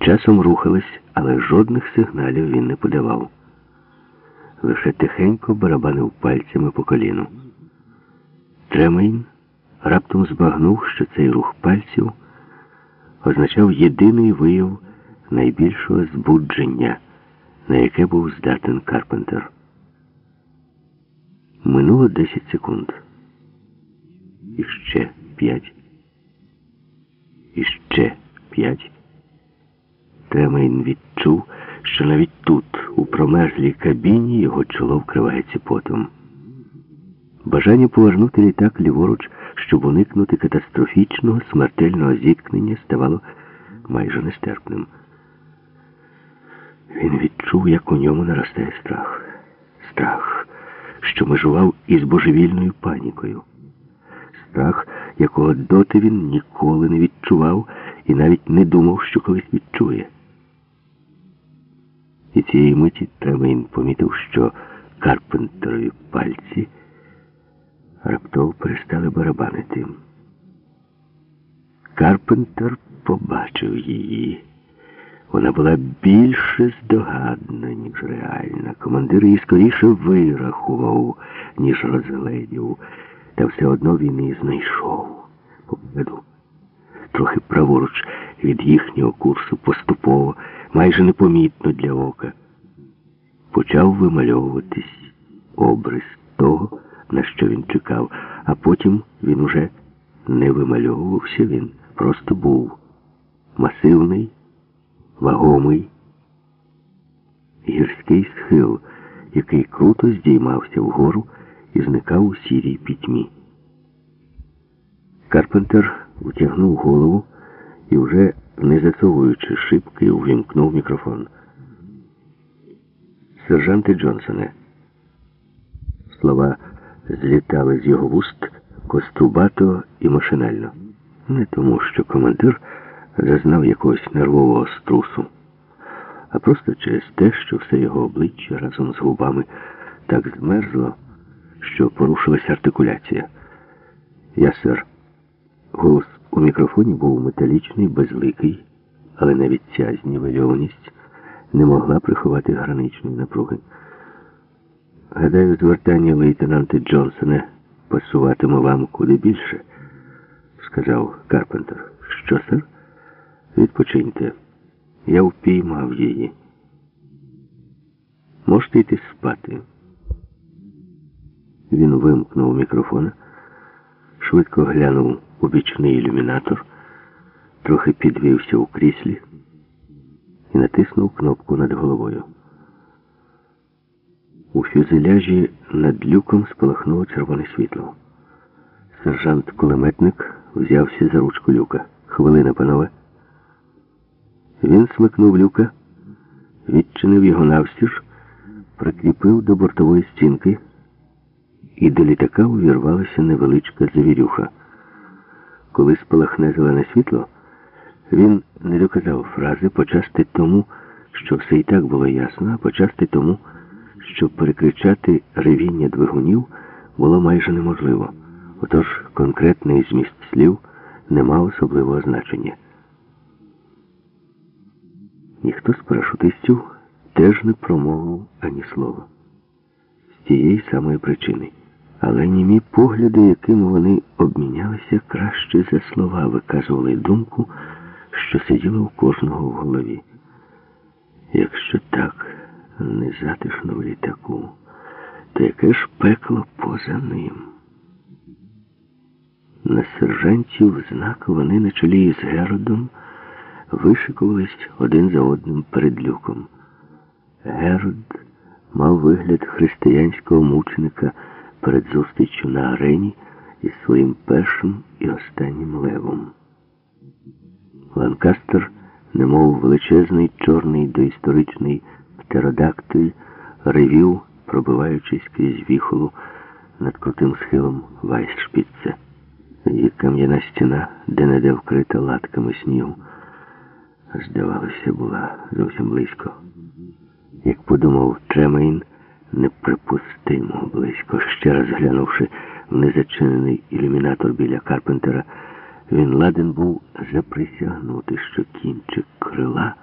Часом рухались, але жодних сигналів він не подавав. Лише тихенько барабанив пальцями по коліну. Тремейн раптом збагнув, що цей рух пальців означав єдиний вияв найбільшого збудження, на яке був здатен Карпентер. Минуло 10 секунд. І ще п'ять. І ще п'ять. Тремейн відчув, що навіть тут, у промерзлій кабіні, його чоло вкривається потом. Бажання повернути літак ліворуч, щоб уникнути катастрофічного смертельного зіткнення, ставало майже нестерпним. Він відчув, як у ньому наростає страх. Страх, що межував із божевільною панікою. Страх, якого доти він ніколи не відчував і навіть не думав, що колись відчує. І цієї миті Тремейн помітив, що Карпентерові пальці раптово перестали барабанити. Карпентер побачив її. Вона була більше здогадна, ніж реальна. Командир її скоріше вирахував, ніж розгледів. Та все одно він її знайшов. Попереду, трохи праворуч від їхнього курсу поступово, майже непомітно для ока. Почав вимальовуватись обрис того, на що він чекав, а потім він уже не вимальовувався, він просто був масивний, вагомий, гірський схил, який круто здіймався вгору і зникав у сірій пітьмі. Карпентер утягнув голову і, вже не засовуючи шибки, увімкнув мікрофон. Сержанти Джонсоне. Слова злітали з його вуст кострубато і машинально. Не тому, що командир зазнав якогось нервового струсу, а просто через те, що все його обличчя разом з губами так змерзло, що порушилася артикуляція. Я, сер, голос у мікрофоні був металічний, безликий, але навіть ця знівельованість не могла приховати граничної напруги. Гадаю, звертання лейтенанта Джонсона пасуватиме вам куди більше, сказав Карпентер. Що, сер? Відпочиньте. Я впіймав її. Можете йти спати. Він вимкнув мікрофон, швидко глянув у бічний ілюмінатор, трохи підвівся у кріслі і натиснув кнопку над головою. У фюзеляжі над люком спалахнуло червоне світло. Сержант-кулеметник взявся за ручку люка. Хвилина, панове. Він смикнув люка, відчинив його навстіж, прикріпив до бортової стінки, і до літака увірвалася невеличка завірюха. Коли спалахне зелене світло, він не доказав фрази почасти тому, що все і так було ясно, а почасти тому, щоб перекричати ревіння двигунів було майже неможливо. Отож конкретний зміст слів не мав особливого значення. Ніхто з парашутистів теж не промовив ані слова. З тієї самої причини. Але німі погляди, якими вони обмінялися, краще за слова виказували думку, що сиділа у кожного в голові. Якщо так незатишно в літаку, то яке ж пекло поза ним? На сержантів знак вони на чолі із Геродом вишикувались один за одним перед люком. Герод мав вигляд християнського мученика перед зустрічю на арені із своїм першим і останнім левом. Ланкастер, немов величезний чорний доісторичний птеродактиль, ревів, пробиваючись крізь віхолу над крутим схилом Вайсшпіцце. Її кам'яна стіна, де неде вкрита латками снігу, здавалося, була зовсім близько. Як подумав Тремейн, неприпустимо близько. Ще раз глянувши в незачинений ілюмінатор біля Карпентера, він ладен був заприсягнути, що кінчик крила.